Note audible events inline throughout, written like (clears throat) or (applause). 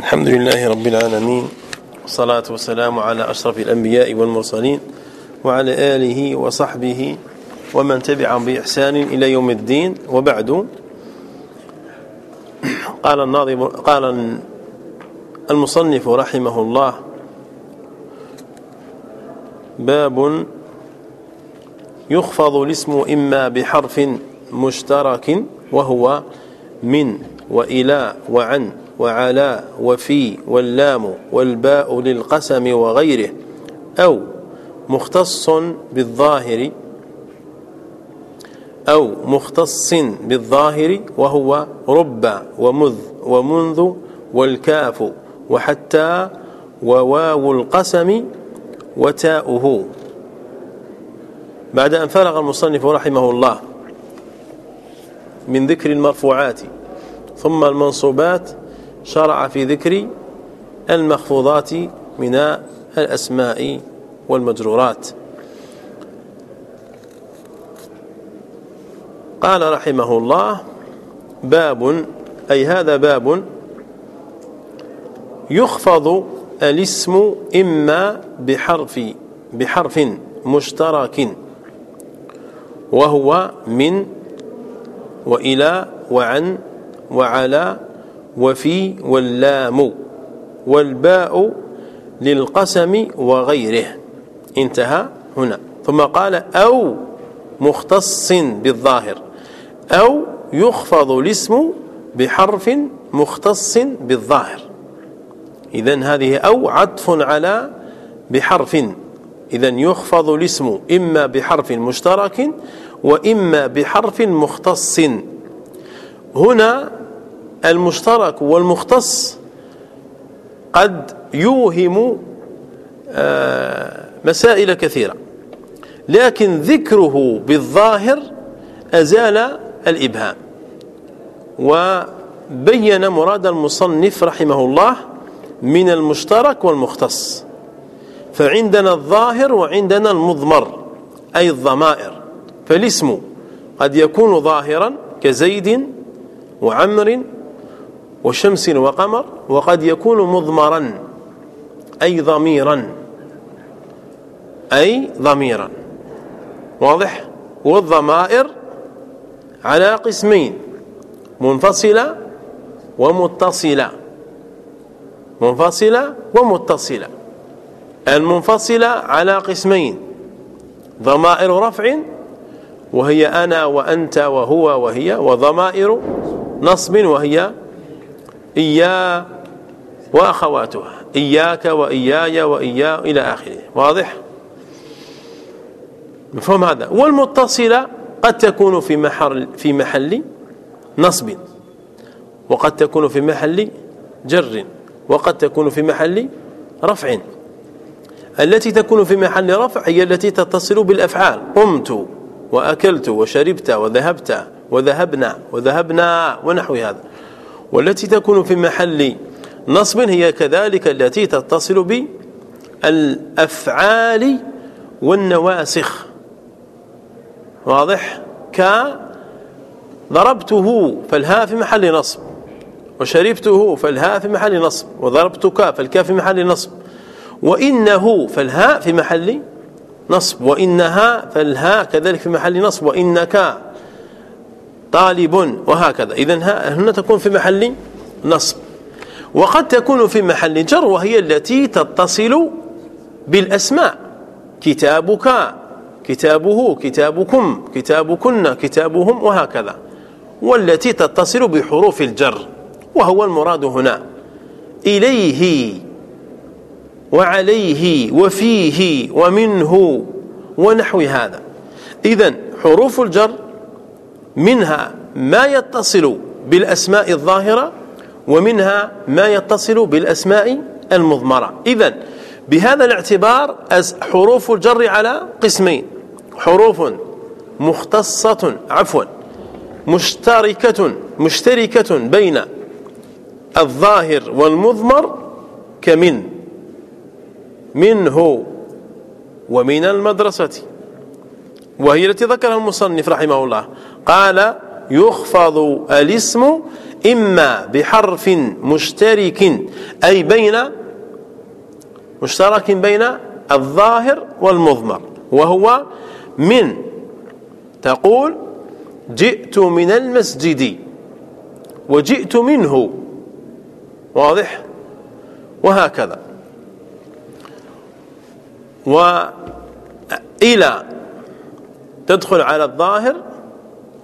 الحمد لله رب العالمين والصلاة والسلام على أشرف الأنبياء والمرسلين وعلى آله وصحبه ومن تبعهم بإحسان إلى يوم الدين. وبعد قال الناظم قال المصنف رحمه الله باب يخفض الاسم إما بحرف مشترك وهو من وإلى وعن. وعلى وفي واللام والباء للقسم وغيره أو مختص بالظاهر أو مختص بالظاهر وهو رب ومذ ومنذ والكاف وحتى وواو القسم وتاؤه. بعد أن فرغ المصنف رحمه الله من ذكر المرفوعات ثم المنصوبات شرع في ذكر المخفوضات من الأسماء والمجرورات. قال رحمه الله باب أي هذا باب يخفض الاسم إما بحرف بحرف مشترك وهو من وإلى وعن وعلى وفي واللام والباء للقسم وغيره. انتهى هنا. ثم قال أو مختص بالظاهر. أو يخفض الاسم بحرف مختص بالظاهر. إذا هذه أو عطف على بحرف. إذا يخفض الاسم إما بحرف مشترك وإما بحرف مختص. هنا المشترك والمختص قد يوهم آه، مسائل كثيرة. لكن ذكره بالظاهر أزال الإبهام. وبين مراد المصنف رحمه الله من المشترك والمختص. فعندنا الظاهر وعندنا المضمر أي الضمائر. فالاسم قد يكون ظاهرا كزيد وعمر وشمس وقمر وقد يكون مضمرا أي ضميرا أي ضميرا. واضح؟ والضمائر على قسمين منفصلة ومتصلة. منفصلة ومتصلة. المنفصلة على قسمين ضمائر رفع وهي أنا وأنت وهو وهي وضمائر نصب وهي إيا وأخواتها إياك وإياي وإيا إلى آخره. واضح؟ مفهوم هذا. والمتصلة قد تكون في محل في محل نصب وقد تكون في محل جر وقد تكون في محل رفع. التي تكون في محل رفع هي التي تتصل بالأفعال. قمت وأكلت وشربت وذهبت وذهبنا وذهبنا ونحو هذا. والتي تكون في محل نصب هي كذلك التي تتصل بالأفعال والنواسخ. واضح؟ ك ضربته فالهاء في محل نصب وشربته فالهاء في محل نصب وضربتك فالكاف في محل نصب وإنه فالهاء في محل نصب وإنها فالهاء كذلك في محل نصب وإنك طالب وهكذا. إذا هنا تكون في محل نصب. وقد تكون في محل جر وهي التي تتصل بالأسماء. كتابك كتابه كتابكم كتابكن كتابهم وهكذا. والتي تتصل بحروف الجر. وهو المراد هنا. إليه وعليه وفيه ومنه ونحو هذا. إذا حروف الجر منها ما يتصل بالأسماء الظاهرة ومنها ما يتصل بالأسماء المضمرة. إذا بهذا الاعتبار حروف الجر على قسمين. حروف مختصة عفوا مشتركة مشتركة بين الظاهر والمضمر كمن منه ومن المدرسة. وهي التي ذكرها المصنف رحمه الله. قال يخفض الاسم إما بحرف مشترك أي بين مشترك بين الظاهر والمضمر وهو من تقول جئت من المسجد وجئت منه. واضح؟ وهكذا. وإلى تدخل على الظاهر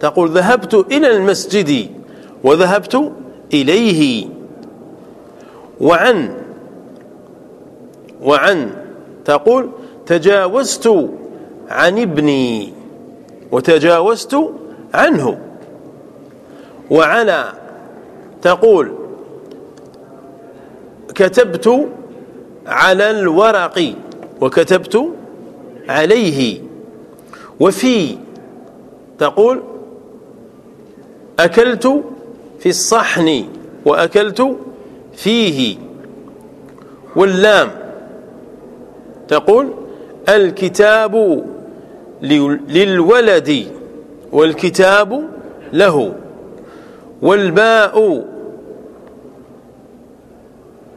تقول ذهبت إلى المسجد وذهبت إليه. وعن وعن تقول تجاوزت عن ابني وتجاوزت عنه. وعلى تقول كتبت على الورق وكتبت عليه. وفي تقول أكلت في الصحن وأكلت فيه. واللام تقول الكتاب للولد والكتاب له. والباء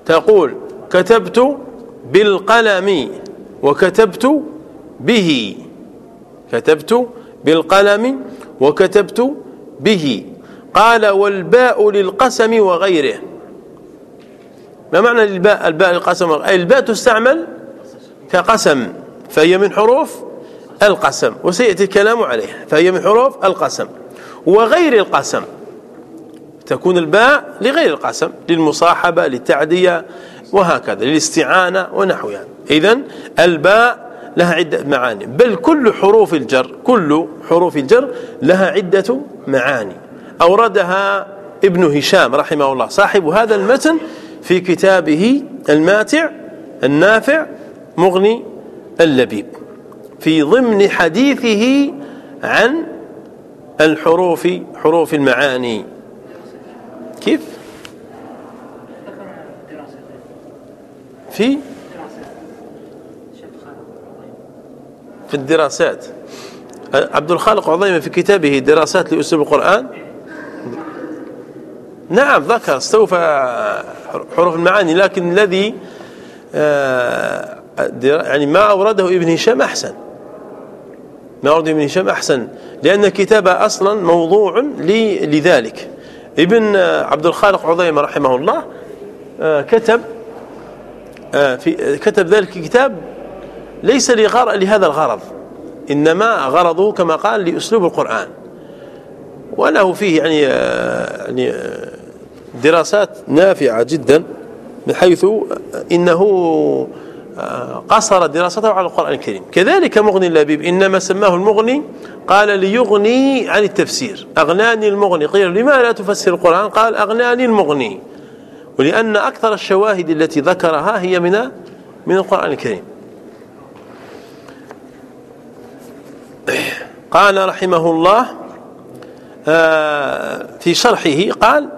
تقول كتبت بالقلم وكتبت به. كتبت بالقلم وكتبت به. قال والباء للقسم وغيره. ما معنى الباء؟ الباء للقسم أي الباء تستعمل كقسم فهي من حروف القسم وسيأتي الكلام عليها فهي من حروف القسم. وغير القسم تكون الباء لغير القسم للمصاحبة للتعدية وهكذا للاستعانة ونحوها. يعني. إذن الباء لها عدة معاني. بل كل حروف الجر كل حروف الجر لها عدة معاني. أوردها ابن هشام رحمه الله صاحب هذا المتن في كتابه الماتع النافع مغني اللبيب في ضمن حديثه عن الحروف حروف المعاني. كيف؟ في في الدراسات. عبد الخالق عظيمة في كتابه دراسات لأسلوب القرآن. نعم ذكر استوفى حروف المعاني لكن الذي آه، يعني ما أورده ابن هشام أحسن. ما أورده ابن هشام أحسن لأن الكتاب أصلا موضوع لذلك. ابن عبد الخالق عظيمة رحمه الله آه، كتب آه، في كتب ذلك الكتاب ليس لهذا الغرض. إنما غرضه كما قال لأسلوب القرآن. وله فيه يعني يعني دراسات نافعة جدا من حيث إنه قصر دراسته على القرآن الكريم. كذلك مغني اللبيب إنما سماه المغني قال ليغني عن التفسير. أغناني المغني. قيل لما لا تفسر القرآن؟ قال أغناني المغني. ولأن أكثر الشواهد التي ذكرها هي من من القرآن الكريم. قال رحمه الله آه، في شرحه قال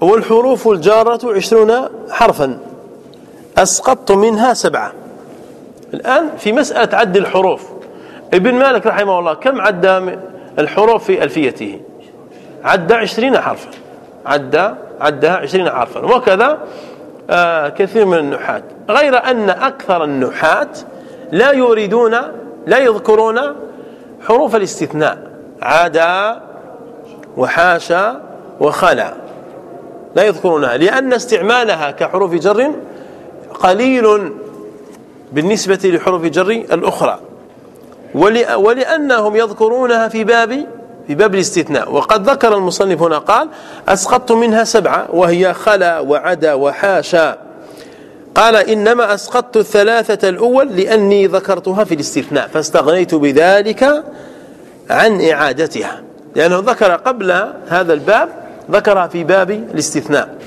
والحروف الجارة عشرون حرفا أسقطت منها سبعة. الآن في مسألة عد الحروف. ابن مالك رحمه الله كم عد الحروف في ألفيته؟ عد عشرين حرفا. عد عدها عشرين حرفا. وكذا آه كثير من النحاة غير أن أكثر النحاة لا يريدون لا يذكرون حروف الاستثناء. عدا وحاشا وخلا. لا يذكرونها لأن استعمالها كحروف جر قليل بالنسبة لحروف جر الأخرى. ولأنهم يذكرونها في باب في باب الاستثناء. وقد ذكر المصنف هنا قال أسقطت منها سبعة وهي خلا وعدا وحاشا قال إنما أسقطت الثلاثة الأول لأني ذكرتها في الاستثناء فاستغنيت بذلك عن إعادتها. لأنه ذكر قبل هذا الباب ذكرها في باب الاستثناء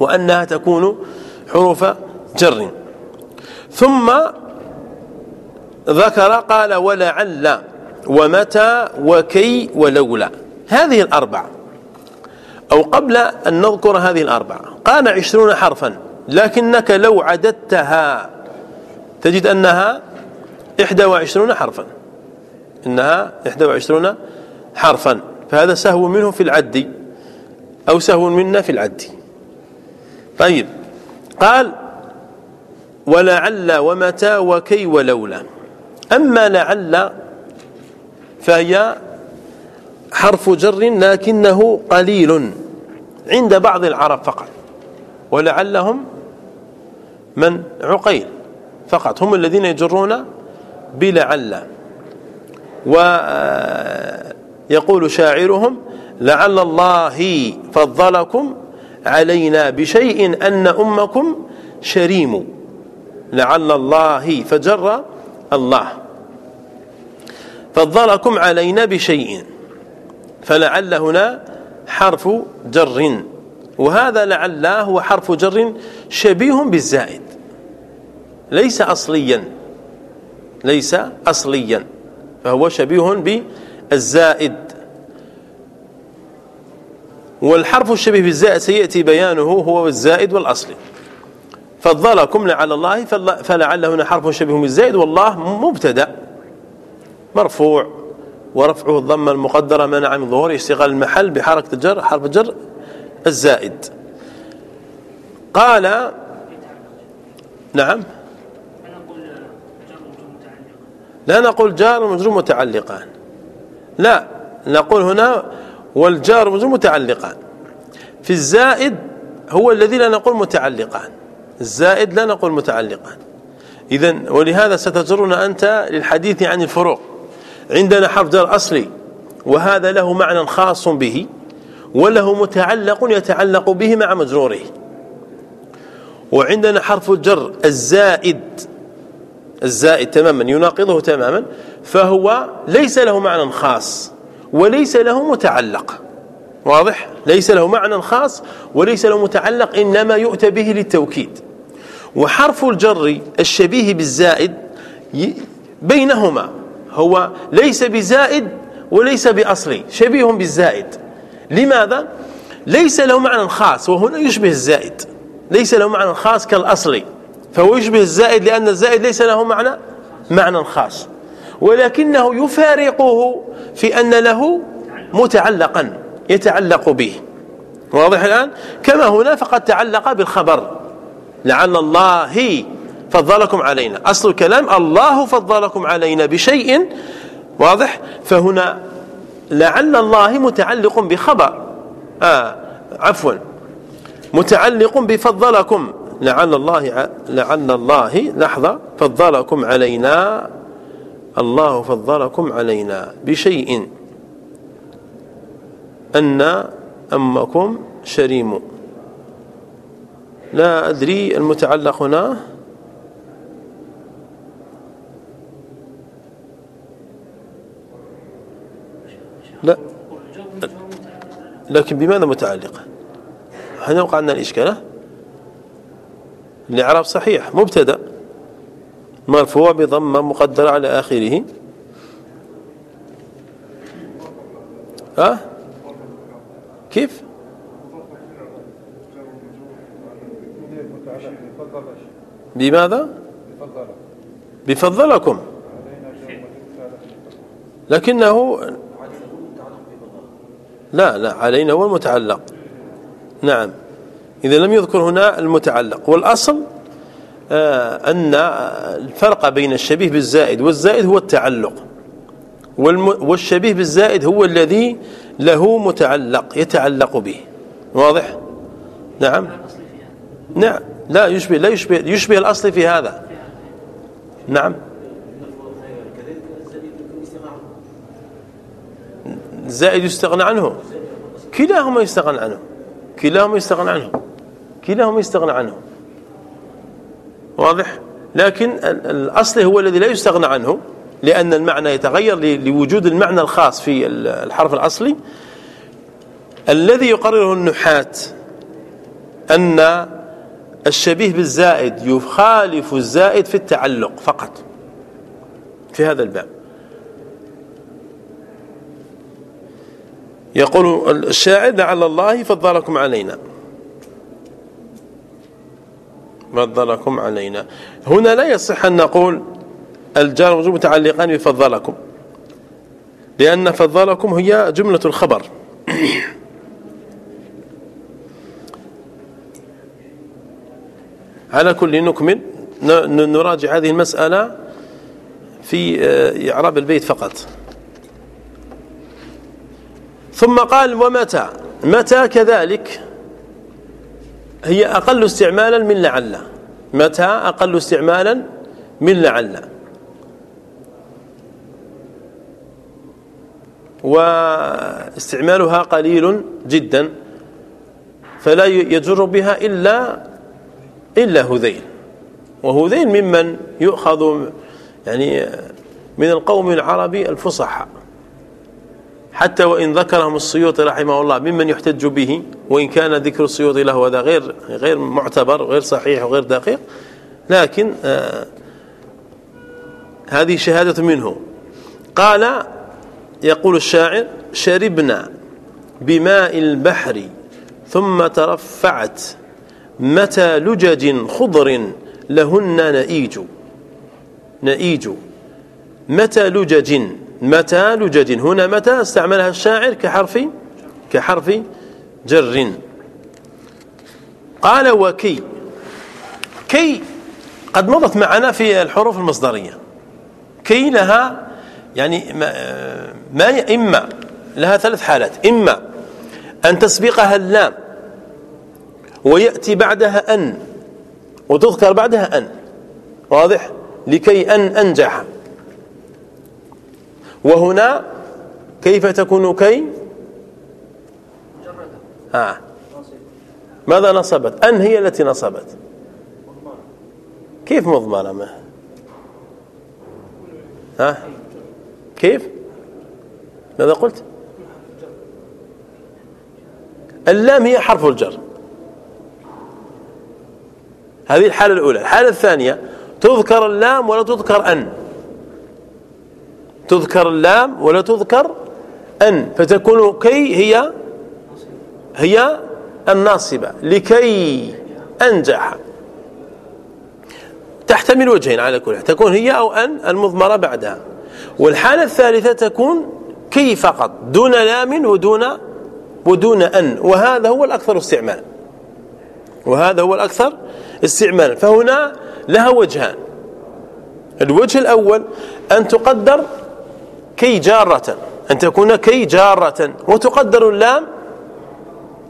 وأنها تكون حروف جر. ثم ذكر قال ولعل ومتى وكي ولولا. هذه الأربع أو قبل أن نذكر هذه الأربع قال عشرون حرفا. لكنك لو عددتها تجد أنها إحدى وعشرون حرفا. إنها إحدى وعشرون حرفا. فهذا سهو منه في العد أو سهو منا في العد. طيب. قال ولعل ومتى وكي ولولا أما لعل فهي حرف جر لكنه قليل عند بعض العرب فقط. ولعلهم من عقيل. فقط هم الذين يجرون بلعل. ويقول شاعرهم لعل الله فضلكم علينا بشيء أن أمكم شريم. لعل الله فجر الله. فضلكم علينا بشيء فلعل هنا حرف جر. وهذا لعل هو حرف جر شبيه بالزائد. ليس أصليا. ليس أصليا. فهو شبيه بالزائد. والحرف الشبيه بالزائد سيأتي بيانه هو الزائد والأصلي. فضلكم لعل الله فلعل هنا حرف شبيه بالزائد والله مبتدأ. مرفوع. ورفعه الضمه المقدرة منع من ظهور اشتغال المحل بحركة الجر حرف الجر الزائد. قال نعم. لا نقول جار ومجرور متعلقان. لا نقول هنا والجار ومجرور متعلقان. في الزائد هو الذي لا نقول متعلقان. الزائد لا نقول متعلقان. اذا ولهذا ستجرنا أنت للحديث عن الفروق. عندنا حرف جر أصلي وهذا له معنى خاص به وله متعلق يتعلق به مع مجروره. وعندنا حرف الجر الزائد. الزائد تماما يناقضه تماما فهو ليس له معنى خاص وليس له متعلق. واضح؟ ليس له معنى خاص وليس له متعلق إنما يؤتى به للتوكيد. وحرف الجر الشبيه بالزائد بينهما هو ليس بزائد وليس بأصلي شبيه بالزائد. لماذا؟ ليس له معنى خاص وهنا يشبه الزائد. ليس له معنى خاص كالأصلي. فهو يشبه الزائد لأن الزائد ليس له معنى معنى خاص. ولكنه يفارقه في أن له متعلقا يتعلق به. واضح الآن؟ كما هنا فقد تعلق بالخبر. لعل الله فضلكم علينا. أصل الكلام الله فضلكم علينا بشيء. واضح؟ فهنا لعل الله متعلق بخبر. آه عفوا. متعلق بفضلكم. لعل الله لعل الله لحظة فضلكم علينا. الله فضلكم علينا بشيء. أن أمكم شريم. لا أدري المتعلق هنا لا. لكن بماذا متعلقة؟ هنا وقع لنا الإشكال الإعراب صحيح مبتدأ. مرفوع بضمة مقدرة على آخره. ها؟ كيف؟ بماذا؟ بفضلكم. لكنه لا لا علينا هو المتعلق. نعم. إذا لم يذكر هنا المتعلق. والأصل آه أن الفرق بين الشبيه بالزائد والزائد هو التعلق. والشبيه بالزائد هو الذي له متعلق يتعلق به. واضح؟ نعم. نعم. لا يشبه لا يشبه يشبه الأصل في هذا. نعم. الزائد يستغنى عنه. كلاهما يستغنى عنه. كلاهما يستغنى عنه. كلاهما يستغنى عنه. واضح؟ لكن الأصل هو الذي لا يستغنى عنه لأن المعنى يتغير لوجود المعنى الخاص في الحرف الأصلي. الذي يقرره النحاة أن الشبيه بالزائد يخالف الزائد في التعلق فقط. في هذا الباب. يقول الشاعر لعل الله فضلكم علينا. فضلكم علينا. هنا لا يصح أن نقول الجار والمجرور متعلقان بفضلكم لأن فضلكم هي جملة الخبر. (clears throat) على كل نكمل نراجع هذه المسألة في آه، إعراب البيت فقط. ثم قال ومتى؟ متى كذلك؟ هي أقل استعمالا من لعل. متى أقل استعمالا من لعل. واستعمالها قليل جدا فلا يجر بها إلا إلا هذيل. وهذيل ممن يؤخذ يعني من القوم العربي الفصحاء. حتى وإن ذكرهم السيوطي رحمه الله ممن يحتج به وإن كان ذكر السيوطي له هذا غير غير معتبر غير صحيح وغير دقيق. لكن آه هذه شهادة منه. قال يقول الشاعر شربنا بماء البحر ثم ترفعت متى لجج خضر لهن نئيج. نئيج. متى لجج متى لجج هنا متى استعملها الشاعر كحرف كحرف جر. قال وكي. كي قد مضت معنا في الحروف المصدرية. كي لها يعني ما, ما إما. لها ثلاث حالات. إما أن تسبقها اللام ويأتي بعدها أن وتذكر بعدها أن. واضح؟ لكي أن أنجح. وهنا كيف تكون كي؟ آه. ماذا نصبت؟ أن هي التي نصبت. كيف مضمرة؟ ما؟ ها؟ كيف؟ ماذا قلت؟ اللام هي حرف الجر. هذه الحالة الأولى. الحالة الثانية تذكر اللام ولا تذكر أن؟ تذكر اللام ولا تذكر أن فتكون كي هي هي الناصبة لكي أنجح. تحتمل وجهين على كل تكون هي أو أن المضمرة بعدها. والحالة الثالثة تكون كي فقط دون لام ودون ودون أن. وهذا هو الأكثر استعمالا. وهذا هو الأكثر استعمالا. فهنا لها وجهان. الوجه الأول أن تقدر كي جارة أن تكون كي جارة. وتقدر اللام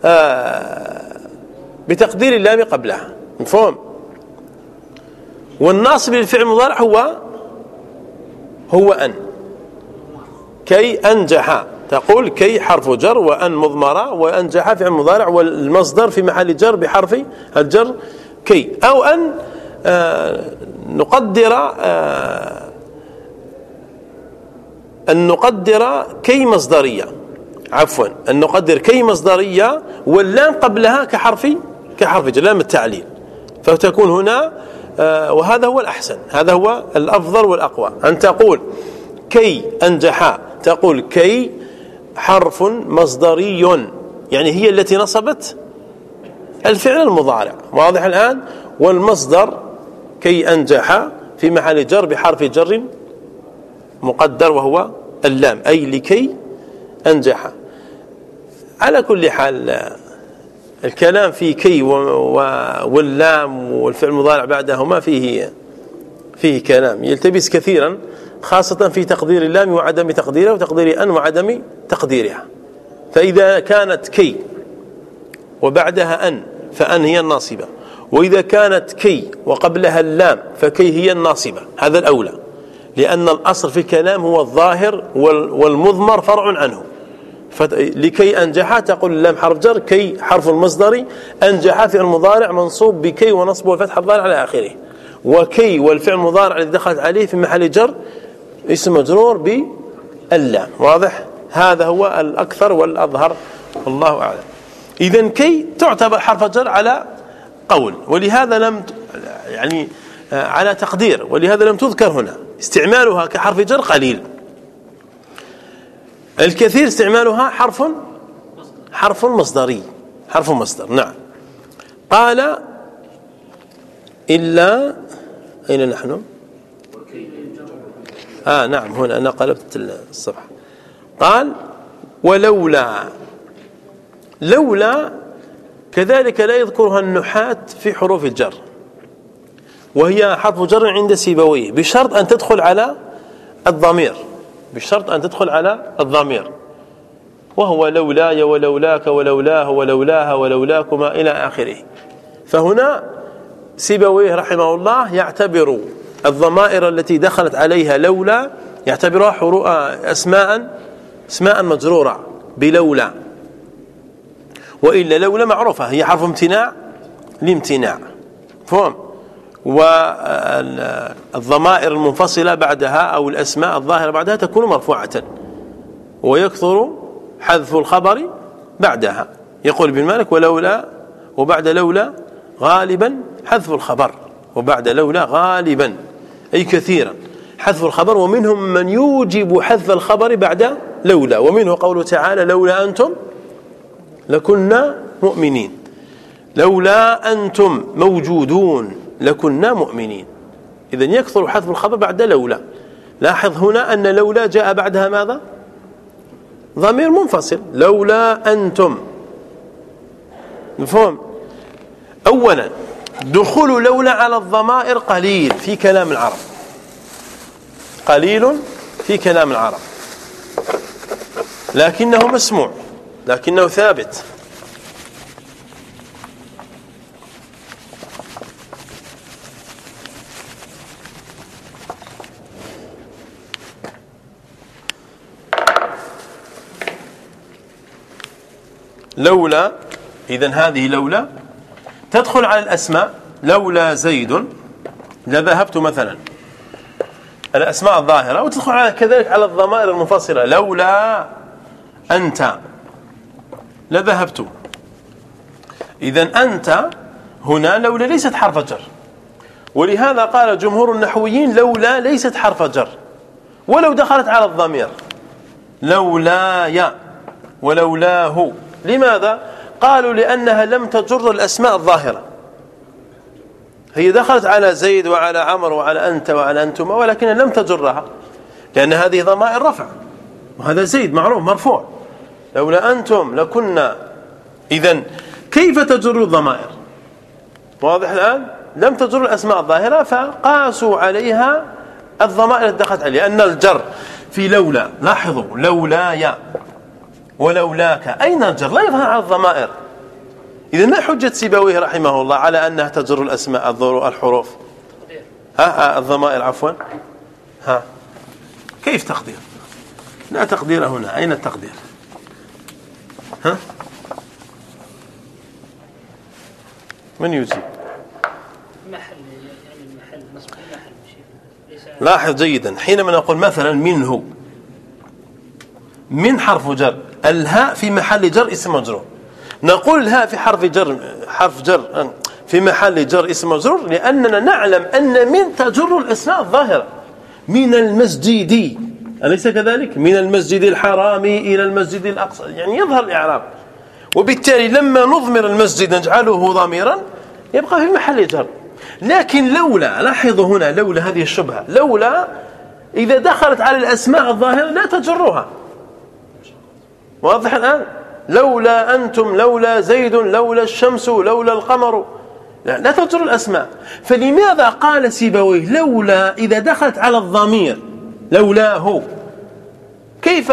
آه بتقدير اللام قبلها. مفهوم؟ والناصب للفعل المضارع هو هو أن. كي أنجح. تقول كي حرف جر وأن مضمرة وأنجح فعل مضارع والمصدر في محل جر بحرف الجر كي. أو أن آه نقدر آه أن نقدر كي مصدرية. عفوا أن نقدر كي مصدرية واللام قبلها كحرف كحرف لام التعليل. فتكون هنا آه وهذا هو الأحسن. هذا هو الأفضل والأقوى. أن تقول كي أنجح تقول كي حرف مصدري. يعني هي التي نصبت الفعل المضارع. واضح الآن؟ والمصدر كي أنجح في محل جر بحرف جر مقدر وهو اللام أي لكي أنجح. على كل حال الكلام في كي واللام والفعل المضارع بعدهما فيه فيه كلام. يلتبس كثيرا خاصة في تقدير اللام وعدم تقديرها وتقدير أن وعدم تقديرها. فإذا كانت كي وبعدها أن فأن هي الناصبة. وإذا كانت كي وقبلها اللام فكي هي الناصبة. هذا الأولى. لأن الأصل في الكلام هو الظاهر والمضمر فرع عنه. لكي أنجح تقول اللام حرف جر كي حرف المصدر أنجح في المضارع منصوب بكي ونصب والفتح الظاهر على آخره. وكي والفعل المضارع الذي دخلت عليه في محل جر اسم مجرور باللام. واضح؟ هذا هو الأكثر والأظهر. والله أعلم. إذا كي تعتبر حرف جر على قول. ولهذا لم يعني آه، على تقدير. ولهذا لم تذكر هنا. استعمالها كحرف جر قليل. الكثير استعمالها حرف حرف مصدري. حرف مصدر نعم. قال إلا أين نحن؟ آه نعم هنا أنا قلبت الصفحة. قال ولولا لولا كذلك لا يذكرها النحاة في حروف الجر. وهي حرف جر عند سيبويه بشرط أن تدخل على الضمير. بشرط أن تدخل على الضمير. وهو لولاي ولولاك ولولاه ولولاها ولولاكما إلى آخره. فهنا سيبويه رحمه الله يعتبر الضمائر التي دخلت عليها لولا يعتبرها أسماء اسماء مجرورة بلولا. وإلا لولا معروفة هي حرف امتناع لامتناع. فهم والضمائر المنفصلة بعدها أو الأسماء الظاهرة بعدها تكون مرفوعة. ويكثر حذف الخبر بعدها. يقول ابن مالك ولولا وبعد لولا غالبا حذف الخبر. وبعد لولا غالبا أي كثيرا. حذف الخبر ومنهم من يوجب حذف الخبر بعد لولا ومنه قوله تعالى لولا أنتم لكنا مؤمنين لولا أنتم موجودون لكنا مؤمنين. إذا يكثر حذف الخبر بعد لولا. لاحظ هنا أن لولا جاء بعدها ماذا؟ ضمير منفصل. لولا أنتم. مفهوم؟ أولا دخول لولا على الضمائر قليل في كلام العرب. قليل في كلام العرب. لكنه مسموع لكنه ثابت. لولا إذا هذه لولا تدخل على الأسماء لولا زيد لذهبت مثلا. الأسماء الظاهرة وتدخل على كذلك على الضمائر المنفصلة. لولا أنت لذهبت. إذا أنت هنا لولا ليست حرف جر. ولهذا قال جمهور النحويين لولا ليست حرف جر. ولو دخلت على الضمير. لولاي ولولاه لماذا؟ قالوا لأنها لم تجر الأسماء الظاهرة. هي دخلت على زيد وعلى عمر وعلى أنت وعلى أنتما ولكن لم تجرها لأن هذه ضمائر رفع وهذا زيد معروف مرفوع. لولا أنتم لكنا إذا كيف تجر الضمائر؟ واضح الآن؟ لم تجر الأسماء الظاهرة فقاسوا عليها الضمائر دخلت عليها أن الجر في لولا لاحظوا لولايا. ولولاك. أين الجر؟ لا يظهر على الضمائر. إذا ما حجة سيبويه رحمه الله على أنها تجر الأسماء الحروف ها الضمائر عفوا. ها. كيف تقدير؟ لا تقدير هنا. أين التقدير؟ ها؟ من يجيب؟ محل يعني محل لاحظ جيدا. حينما نقول مثلا منه من حرف جر؟ الهاء في محل جر اسم مجرور. نقول الهاء في حرف جر حرف جر في محل جر اسم مجرور لأننا نعلم أن من تجر الاسماء الظاهرة من المسجد أليس كذلك؟ من المسجد الحرام إلى المسجد الأقصى يعني يظهر الإعراب. وبالتالي لما نضمر المسجد نجعله ضميرا يبقى في محل جر. لكن لولا لاحظوا هنا لولا هذه الشبهة لولا إذا دخلت على الأسماء الظاهرة لا تجرها. واضح الآن؟ لولا أنتم لولا زيد لولا الشمس لولا القمر. لا, لا تجر الأسماء. فلماذا قال سيبويه؟ لولا إذا دخلت على الضمير. لولاه كيف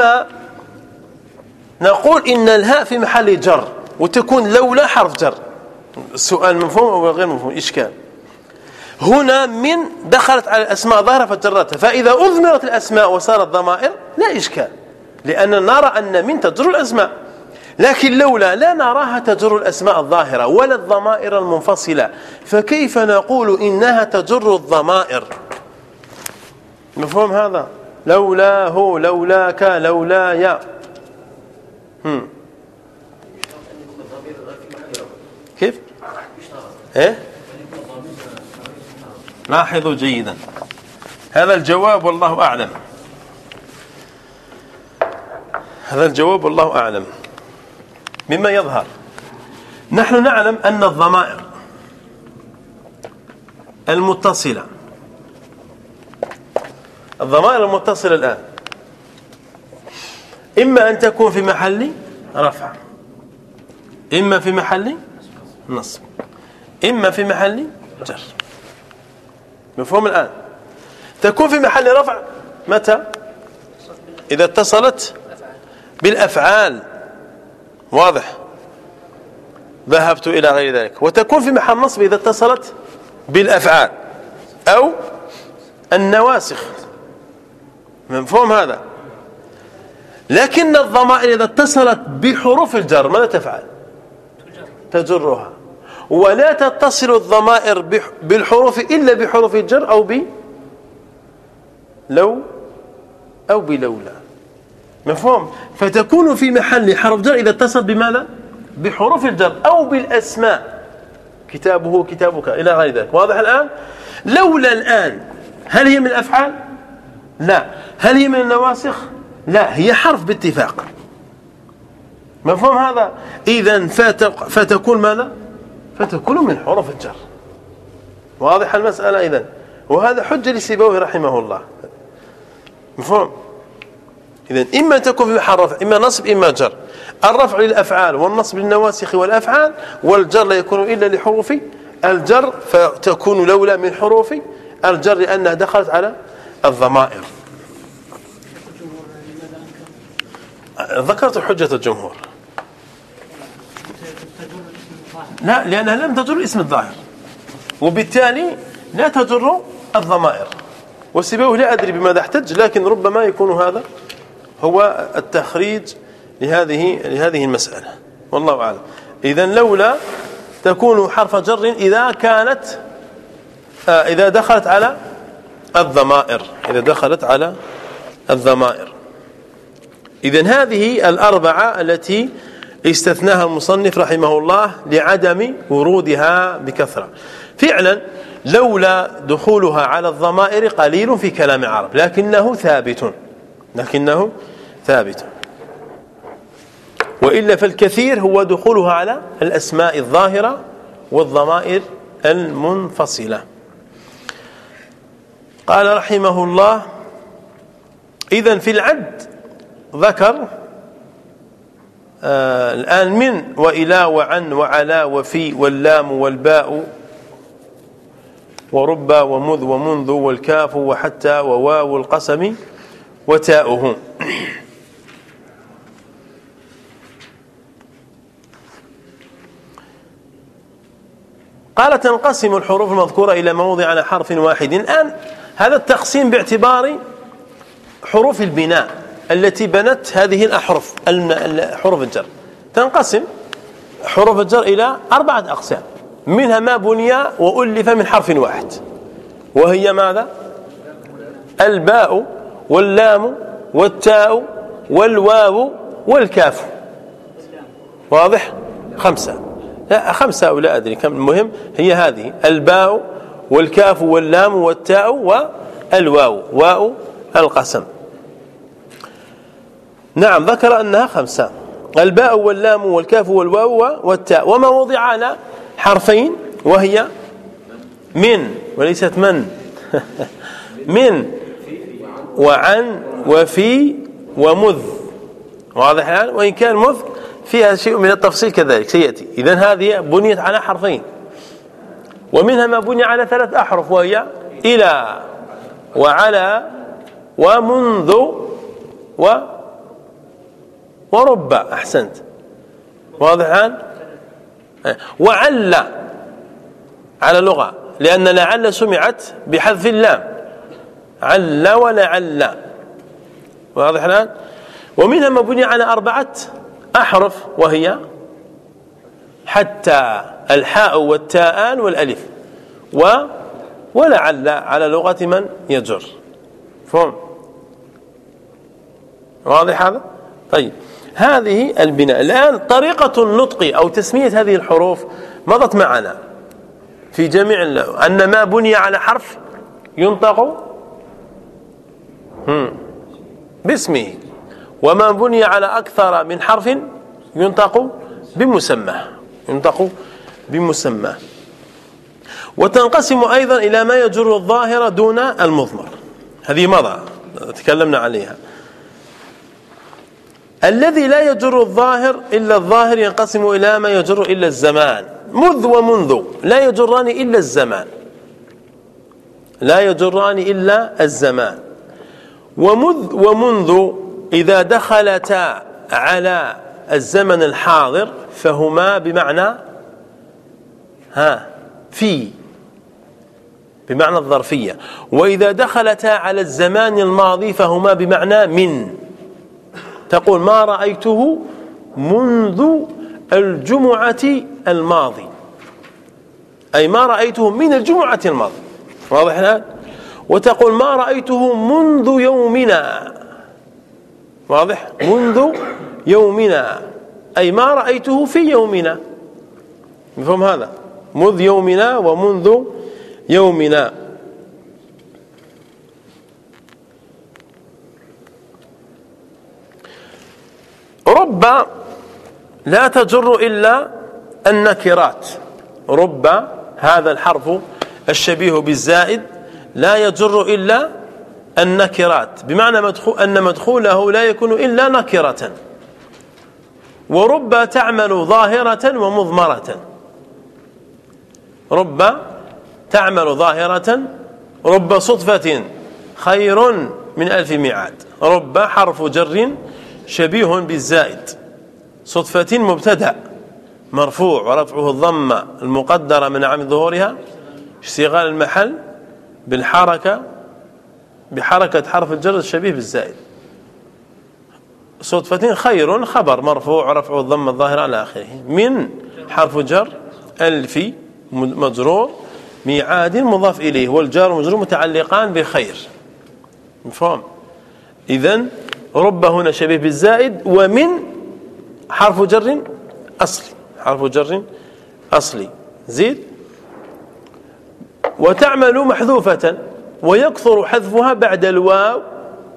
نقول إن الهاء في محل جر وتكون لولا حرف جر؟ السؤال مفهوم أو غير مفهوم؟ إشكال. هنا من دخلت على الأسماء ظاهرة فجرتها. فإذا أضمرت الأسماء وصارت ضمائر لا إشكال. لأننا نرى أن من تجر الأسماء. لكن لولا لا نراها تجر الأسماء الظاهرة ولا الضمائر المنفصلة فكيف نقول إنها تجر الضمائر؟ مفهوم هذا؟ لولا هو لولاك لولا يا. هم. كيف؟ إيه؟ لاحظوا جيدا. هذا الجواب والله أعلم. هذا الجواب والله أعلم. مما يظهر. نحن نعلم أن الضمائر المتصلة الضمائر المتصلة الآن إما أن تكون في محل رفع إما في محل نصب إما في محل جر. مفهوم الآن؟ تكون في محل رفع متى؟ إذا اتصلت بالأفعال. واضح. ذهبت إلى غير ذلك. وتكون في محل نصب إذا اتصلت بالأفعال. أو النواسخ. مفهوم هذا؟ لكن الضمائر إذا اتصلت بحروف الجر ماذا تفعل؟ تجرها. ولا تتصل الضمائر بالحروف إلا بحروف الجر أو ب لو أو بلولا. مفهوم؟ فتكون في محل حرف جر إذا اتصل بماذا؟ بحروف الجر أو بالأسماء. كتابه كتابك إلى غير ذلك. واضح الآن؟ لولا الآن هل هي من الأفعال؟ لا. هل هي من النواسخ؟ لا هي حرف باتفاق. مفهوم هذا؟ إذا فتكون ماذا؟ فتكون من حروف الجر. واضح المسألة إذا وهذا حجة لسيبويه رحمه الله. مفهوم؟ إذا إما تكون في محل رفع إما نصب إما جر. الرفع للأفعال والنصب للنواسخ والأفعال والجر لا يكون إلا لحروف الجر فتكون لولا من حروف الجر لأنها دخلت على الضمائر. ذكرت حجة الجمهور. لا لأنها لم تجر اسم الظاهر. وبالتالي لا تجر الضمائر. وسيبويه لا أدري بماذا احتج لكن ربما يكون هذا هو التخريج لهذه لهذه المسألة. والله أعلم. إذا لولا تكون حرف جر إذا كانت آه إذا دخلت على الضمائر. إذا دخلت على الضمائر. إذا هذه الأربعة التي استثناها المصنف رحمه الله لعدم ورودها بكثرة. فعلا لولا دخولها على الضمائر قليل في كلام العرب لكنه ثابت. لكنه ثابت. وإلا فالكثير هو دخولها على الأسماء الظاهرة والضمائر المنفصلة. قال رحمه الله إذا في العد ذكر آه الآن من وإلى وعن وعلى وفي واللام والباء ورب ومذ ومنذ والكاف وحتى وواو القسم وتاؤه قال تنقسم الحروف المذكورة إلى موضع على حرف واحد. الآن هذا التقسيم باعتبار حروف البناء التي بنت هذه الأحرف حروف الجر. تنقسم حروف الجر إلى أربعة أقسام. منها ما بني وألف من حرف واحد. وهي ماذا؟ الباء واللام والتاء والواو والكاف. واضح؟ خمسة. لا خمسة أو لا أدري كم. المهم هي هذه. الباء والكاف واللام والتاء والواو. واو القسم. نعم ذكر أنها خمسة. الباء واللام والكاف والواو والتاء. وما وضع على حرفين؟ وهي من. وليست من. (laughs) من. وعن وفي ومذ. واضح الآن؟ وإن كان مذ فيها شيء من التفصيل كذلك سيأتي. إذا هذه بنيت على حرفين. ومنها ما بني على ثلاث أحرف وهي إلى وعلى ومنذ و ورب. أحسنت. واضح الآن؟ وعل على لغة لأن لعل سمعت بحذف اللام. عل ولعل. واضح الآن؟ ومنها ما بني على أربعة أحرف وهي حتى الحاء والتاءان والألف. و ولعل على لغة من يجر. فهم واضح هذا؟ طيب. هذه البناء. الآن طريقة النطق أو تسمية هذه الحروف مضت معنا في جميع أن ما بني على حرف ينطق باسمه. وما بني على أكثر من حرف ينطق بمسمى. ينطق بمسمى. وتنقسم أيضا إلى ما يجر الظاهر دون المضمر. هذه مضى. تكلمنا عليها. الذي لا يجر الظاهر إلا الظاهر ينقسم إلى ما يجر إلا الزمان. مذ ومنذ. لا يجران إلا الزمان. لا يجران إلا الزمان. ومذ ومنذ إذا دخلتا على الزمن الحاضر فهما بمعنى ها في بمعنى الظرفية. وإذا دخلتا على الزمان الماضي فهما بمعنى من. تقول ما رأيته منذ الجمعة الماضي. أي ما رأيته من الجمعة الماضي. واضح الآن؟ وتقول ما رأيته منذ يومنا. واضح؟ منذ يومنا. أي ما رأيته في يومنا. مفهوم هذا؟ مذ يومنا ومنذ يومنا. رب لا تجر إلا النكرات. رب هذا الحرف الشبيه بالزائد لا يجر إلا النكرات. بمعنى مدخول أن مدخوله لا يكون إلا نكرة. ورب تعمل ظاهرة ومضمرة. رب تعمل ظاهرة رب صدفة خير من ألف ميعاد. رب حرف جر شبيه بالزائد. صدفة مبتدأ مرفوع ورفعه الضمة المقدرة من عام ظهورها. اشتغال المحل بالحركة بحركة حرف الجر الشبيه بالزائد. صدفة خير خبر مرفوع ورفعه الضمة الظاهرة على آخره. من حرف جر ألف مجرور ميعاد مضاف إليه والجار والمجرور متعلقان بخير. مفهوم؟ إذن رب هنا شبيه بالزائد ومن حرف جر أصلي. حرف جر أصلي. زيد؟ وتعمل محذوفة ويكثر حذفها بعد الواو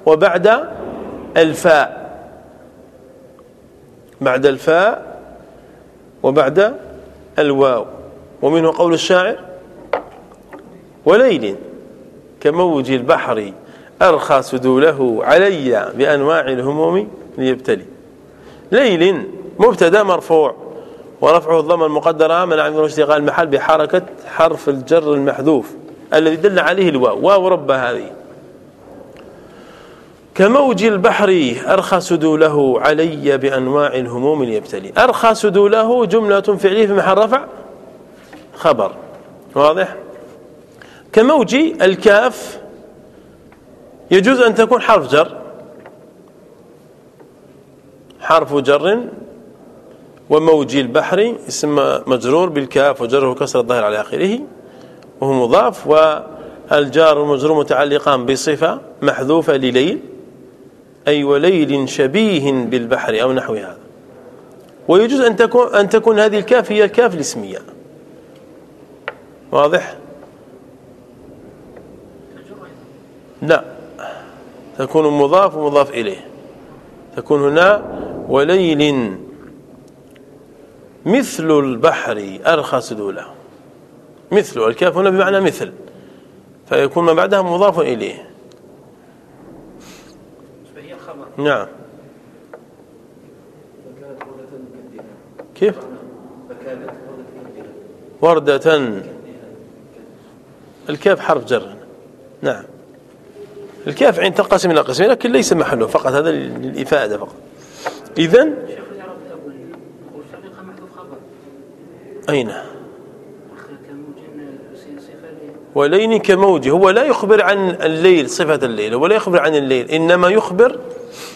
وبعد الفاء. بعد الفاء وبعد الواو. ومنه قول الشاعر وليل كموج البحر أرخى سدوله علي بأنواع الهموم ليبتلي. ليل مبتدأ مرفوع ورفعه الضم المقدرة من عمل اشتغال المحل بحركة حرف الجر المحذوف الذي دل عليه الواو. واو رب هذه. كموج البحر أرخى سدوله علي بأنواع الهموم ليبتلي. أرخى سدوله جملة فعلية في محل رفع. خبر. واضح؟ كموج الكاف يجوز أن تكون حرف جر. حرف جر وموج البحر اسم مجرور بالكاف وجره كسر الظاهر على آخره وهو مضاف والجار والمجرور متعلقان بصفة محذوفة لليل أي وليل شبيه بالبحر أو نحو هذا. ويجوز أن تكون, أن تكون هذه الكاف هي الكاف الاسمية. واضح؟ لا. تكون مضاف ومضاف إليه. تكون هنا وليل مثل البحر أرخص دوله مثل الكاف هنا بمعنى مثل. فيكون ما بعدها مضاف إليه. نعم. كيف؟ وردة الكاف حرف جر. نعم. الكاف عين تنقسم إلى قسمين لكن ليس محله. فقط هذا للإفادة فقط. إذن أين؟ ولين كموج هو لا يخبر عن الليل صفة الليل ولا يخبر عن الليل إنما يخبر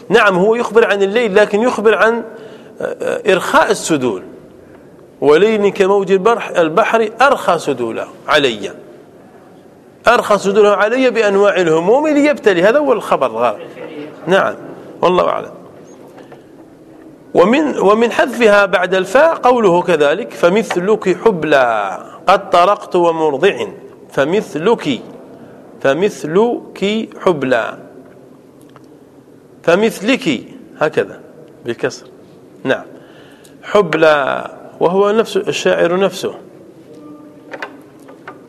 نعم هو يخبر عن الليل لكن يخبر عن آه، إرخاء السدول. ولين كموج البحر أرخى سدوله علي. أرخى سدوله علي بأنواع الهموم ليبتلي. هذا هو الخبر غالب نعم والله أعلم. ومن ومن حذفها بعد الفاء قوله كذلك فمثلك حبلى قد طرقت ومرضع فمثلك فمثلك حبلى فمثلك هكذا بالكسر. نعم. حبلى وهو نفس الشاعر نفسه.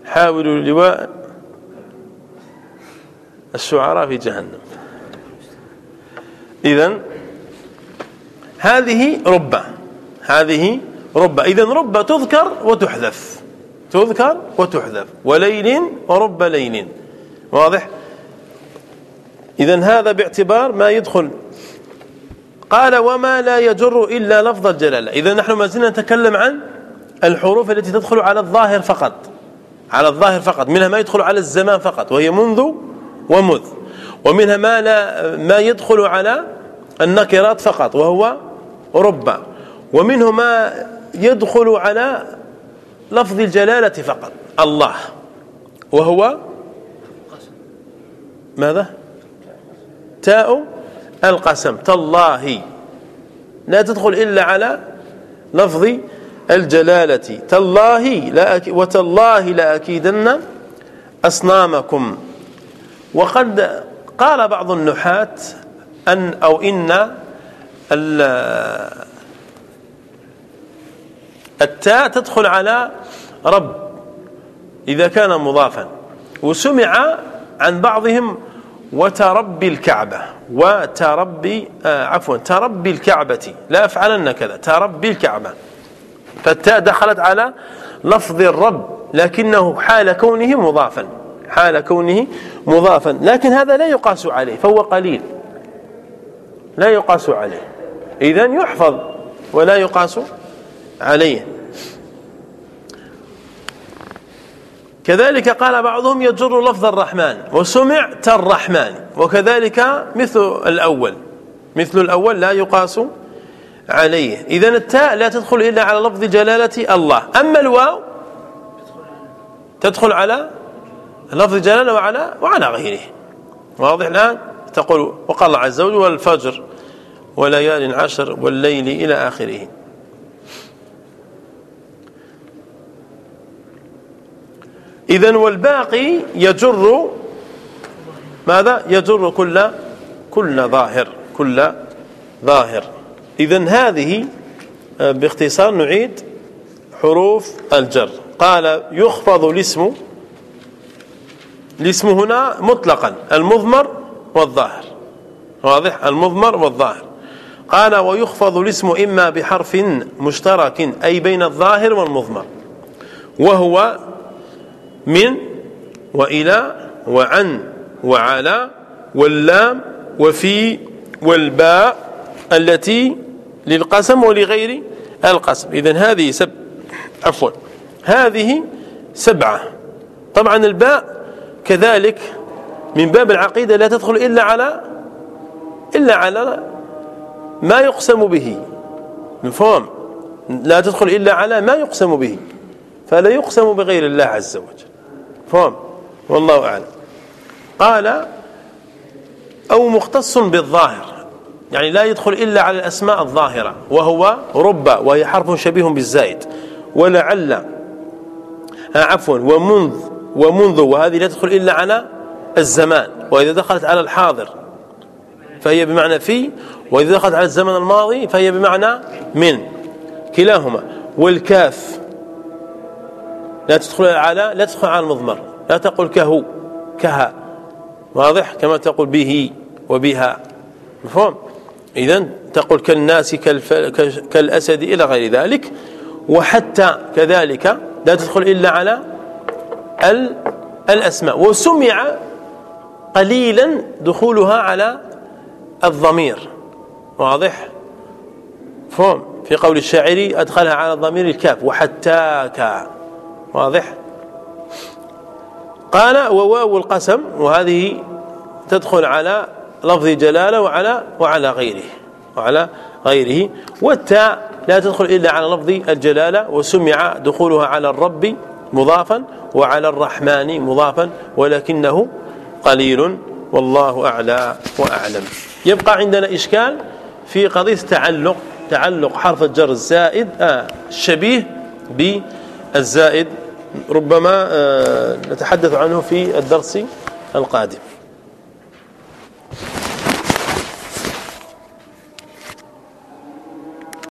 حاول لواء الشعراء في جهنم. إذن هذه ربة. هذه ربة. إذن ربة تذكر وتحذف. تذكر وتحذف. وليل ورب ليل. واضح؟ إذا هذا باعتبار ما يدخل. قال وما لا يجر إلا لفظ الجلالة. إذا نحن ما زلنا نتكلم عن الحروف التي تدخل على الظاهر فقط. على الظاهر فقط. منها ما يدخل على الزمان فقط. وهي منذ ومذ. ومنها ما لا ما يدخل على النكرات فقط. وهو رب. ومنه ما يدخل على لفظ الجلالة فقط الله. وهو ماذا؟ تاء القسم تالله. لا تدخل إلا على لفظ الجلالة. تالله لا وتالله لأكيدن أصنامكم. وقد قال بعض النحاة أن أو إن التاء تدخل على رب إذا كان مضافا. وسمع عن بعضهم وتربي الكعبة وتربي آه عفوا تربي الكعبة. لا أفعلن كذا تربي الكعبة. فالتاء دخلت على لفظ الرب لكنه حال كونه مضافا حال كونه مضافا. لكن هذا لا يقاس عليه فهو قليل. لا يقاس عليه. إذا يحفظ ولا يقاس عليه. كذلك قال بعضهم يجر لفظ الرحمن وسمع الرحمن وكذلك مثل الأول مثل الأول لا يقاس عليه. إذا التاء لا تدخل إلا على لفظ جلالة الله. أما الواو تدخل على لفظ جلالة وعلى وعلى غيره. واضح الآن؟ تقول وقال الله عز وجل والفجر وليال عشر والليل إلى آخره. إذا والباقي يجر ماذا؟ يجر كل كل ظاهر كل ظاهر. إذا هذه آه، باختصار نعيد حروف الجر. قال يخفض الاسم الاسم هنا مطلقا المضمر والظاهر. واضح؟ المضمر والظاهر. قال ويخفض الاسم إما بحرف مشترك أي بين الظاهر والمضمر. وهو من وإلى وعن وعلى واللام وفي والباء التي للقسم ولغير القسم. إذا هذه سب عفوا هذه سبعة. طبعا الباء كذلك من باب العقيدة لا تدخل إلا على إلا على ما يقسم به. مفهوم؟ لا تدخل إلا على ما يقسم به. فلا يقسم بغير الله عز وجل. فهم والله أعلم. قال أو مختص بالظاهر. يعني لا يدخل إلا على الأسماء الظاهرة وهو رب وهي حرف شبيه بالزائد. ولعل آه، عفوا ومنذ ومنذ وهذه لا تدخل إلا على الزمان وإذا دخلت على الحاضر. فهي بمعنى في وإذا دخلت على الزمن الماضي فهي بمعنى من. كلاهما. والكاف لا تدخل على لا تدخل على المضمر. لا تقول كهو كها واضح؟ كما تقول به وبها. مفهوم؟ اذا تقول كالناس كالأسد إلى غير ذلك. وحتى كذلك لا تدخل إلا على الأسماء. وسمع قليلا دخولها على الضمير. واضح؟ فهم في قول الشاعري أدخلها على ضمير الكاف وحتاك. واضح؟ قال وواو القسم وهذه تدخل على لفظ جلالة وعلى وعلى غيره وعلى غيره. والتاء لا تدخل إلا على لفظ الجلالة وسمع دخولها على الرب مضافا وعلى الرحمن مضافا ولكنه قليل. والله أعلى وأعلم. يبقى عندنا إشكال في قضية تعلق تعلق حرف الجر الزائد آه الشبيه بالزائد. ربما آه نتحدث عنه في الدرس القادم.